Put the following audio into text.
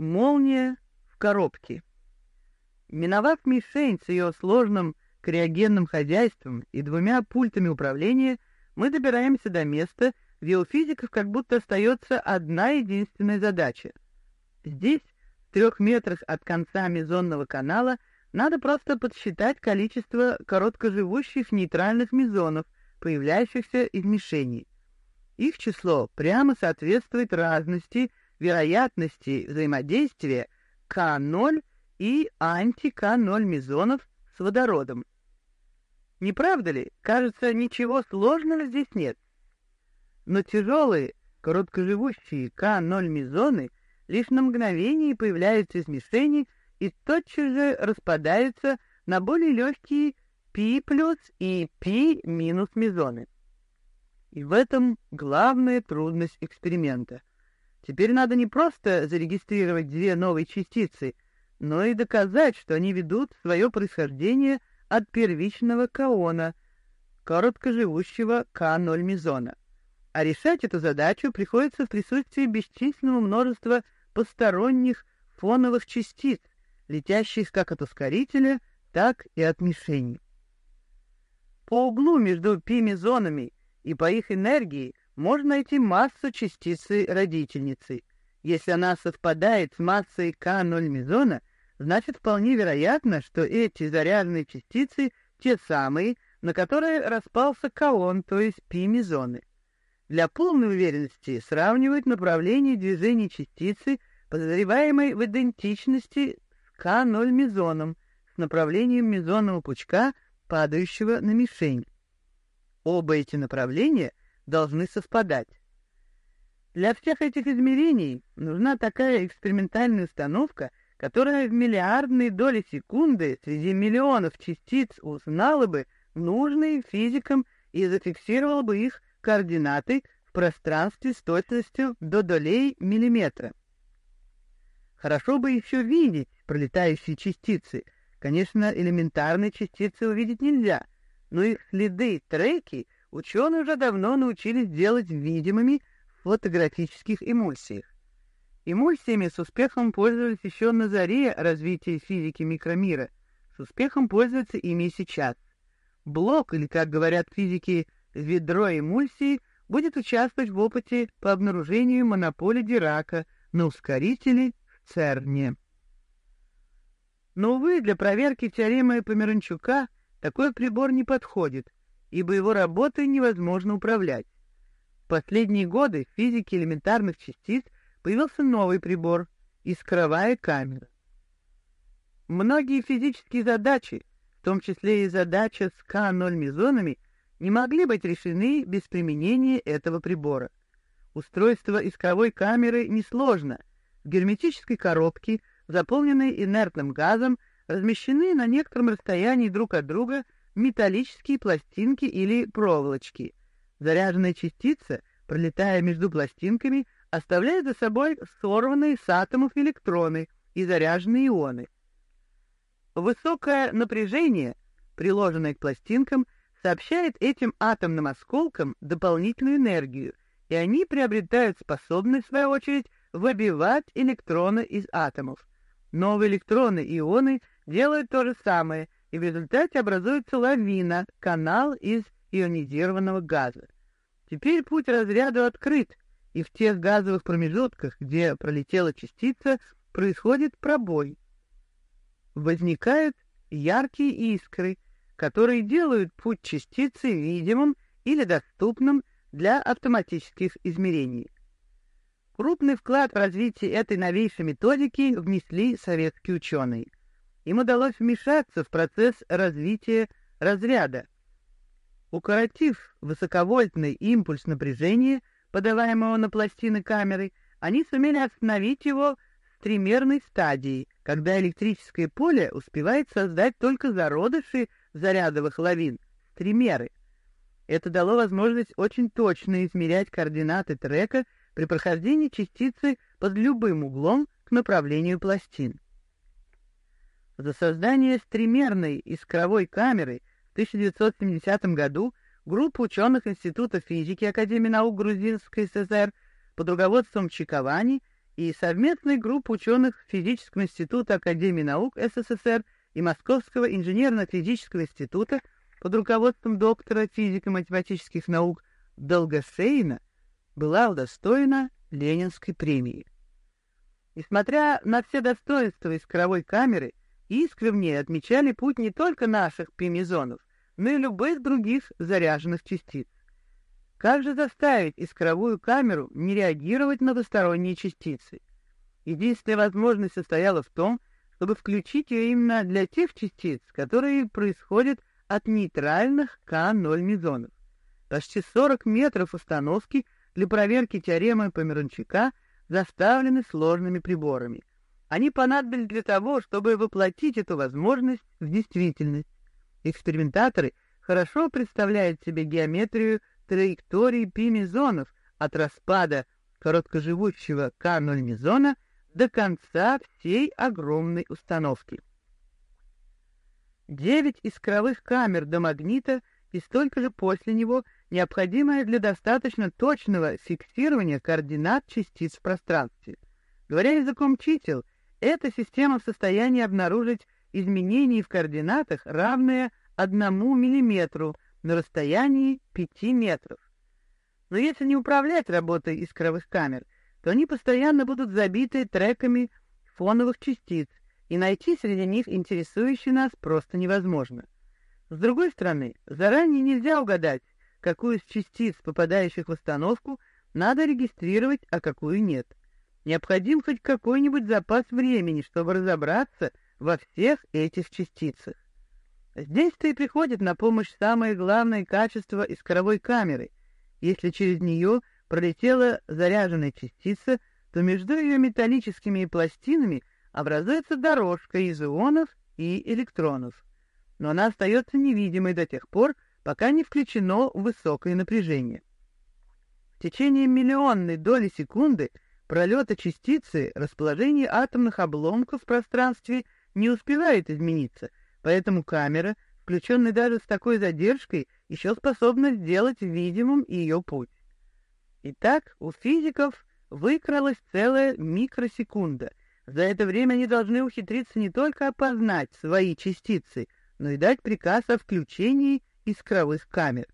Молния в коробке. Миновав мишень с ее сложным криогенным хозяйством и двумя пультами управления, мы добираемся до места, где у физиков как будто остается одна единственная задача. Здесь, в трех метрах от конца мезонного канала, надо просто подсчитать количество короткоживущих нейтральных мезонов, появляющихся из мишени. Их число прямо соответствует разности вероятности взаимодействия К0 и анти-К0 мезонов с водородом. Не правда ли? Кажется, ничего сложного здесь нет. Но тяжелые, короткоживущие К0 мезоны лишь на мгновение появляются из мишени и тотчас же распадаются на более легкие Пи плюс и Пи минус мезоны. И в этом главная трудность эксперимента. Теперь надо не просто зарегистрировать две новые частицы, но и доказать, что они ведут свое происхождение от первичного каона, короткоживущего К0 мезона. А решать эту задачу приходится в присутствии бесчисленного множества посторонних фоновых частиц, летящих как от ускорителя, так и от мишени. По углу между пи-мезонами и по их энергии можно найти массу частицы родительницы. Если она совпадает с массой К0 мезона, значит вполне вероятно, что эти заряженные частицы те самые, на которые распался каон, то есть пи-мезоны. Для полной уверенности сравнивают направление движения частицы, подозреваемой в идентичности с К0 мезоном, с направлением мезонного пучка, падающего на мишень. Оба эти направления должны совпадать. Для всех этих измерений нужна такая экспериментальная установка, которая в миллиардные доли секунды среди миллионов частиц узнала бы нужные физикам и зафиксировала бы их координаты в пространстве с точностью до долей миллиметра. Хорошо бы еще видеть пролетающие частицы. Конечно, элементарные частицы увидеть нельзя, но их следы, треки ученые уже давно научились делать видимыми в фотографических эмульсиях. Эмульсиями с успехом пользовались еще на заре развития физики микромира, с успехом пользуются ими сейчас. Блок, или, как говорят физики, ведро эмульсии, будет участвовать в опыте по обнаружению монополии Дирака на ускорителе в ЦЕРНе. Но, увы, для проверки теоремы Померанчука такой прибор не подходит, ибо его работой невозможно управлять. В последние годы в физике элементарных частиц появился новый прибор — искровая камера. Многие физические задачи, в том числе и задача с К0 мезонами, не могли быть решены без применения этого прибора. Устройство искровой камеры несложно. В герметической коробке, заполненной инертным газом, размещены на некотором расстоянии друг от друга металлические пластинки или проволочки. Заряженная частица, пролетая между пластинками, оставляет за собой сорванные с атомов электроны и заряженные ионы. Высокое напряжение, приложенное к пластинкам, сообщает этим атомным осколкам дополнительную энергию, и они приобретают способность, в свою очередь, выбивать электроны из атомов. Новые электроны и ионы делают то же самое — и в результате образуется лавина, канал из ионизированного газа. Теперь путь разряду открыт, и в тех газовых промежутках, где пролетела частица, происходит пробой. Возникают яркие искры, которые делают путь частицы видимым или доступным для автоматических измерений. Крупный вклад в развитие этой новейшей методики внесли советские ученые – им удалось вмешаться в процесс развития разряда. Укоротив высоковольтный импульс напряжения, подаваемого на пластины камеры, они сумели остановить его в тримерной стадии, когда электрическое поле успевает создать только зародыши зарядовых лавин, тримеры. Это дало возможность очень точно измерять координаты трека при прохождении частицы под любым углом к направлению пластин. За создание стримерной искровой камеры в 1970 году группа ученых Института физики Академии наук Грузинской ССР под руководством Чиковани и совместной группы ученых Физического института Академии наук СССР и Московского инженерно-физического института под руководством доктора физико-математических наук Долгосейна была удостоена Ленинской премии. Несмотря на все достоинства искровой камеры, ней отмечали путь не только наших пимизонов, но и любых других заряженных частиц. Как же заставить искровую камеру не реагировать на посторонние частицы? Единственная возможность состояла в том, чтобы включить ее именно для тех частиц, которые происходят от нейтральных К0 мезонов. Почти 40 метров установки для проверки теоремы Померанчука заставлены сложными приборами. Они понадобились для того, чтобы воплотить эту возможность в действительность. Экспериментаторы хорошо представляют себе геометрию траектории пи-мезонов от распада короткоживущего К0 мезона до конца всей огромной установки. Девять искровых камер до магнита и столько же после него, необходимое для достаточно точного фиксирования координат частиц в пространстве. Говоря языком чисел, эта система в состоянии обнаружить изменения в координатах, равные одному миллиметру на расстоянии 5 метров. Но если не управлять работой искровых камер, то они постоянно будут забиты треками фоновых частиц, и найти среди них интересующий нас просто невозможно. С другой стороны, заранее нельзя угадать, какую из частиц, попадающих в установку, надо регистрировать, а какую нет. Необходим хоть какой-нибудь запас времени, чтобы разобраться во всех этих частицах. Здесь-то и приходит на помощь самое главное качество искровой камеры. Если через нее пролетела заряженная частица, то между ее металлическими пластинами образуется дорожка из ионов и электронов. Но она остается невидимой до тех пор, пока не включено высокое напряжение. В течение миллионной доли секунды пролета частицы расположение атомных обломков в пространстве не успевает измениться — Поэтому камера, включенная даже с такой задержкой, еще способна сделать видимым ее путь. Итак, у физиков выкралась целая микросекунда. За это время они должны ухитриться не только опознать свои частицы, но и дать приказ о включении искровых камер.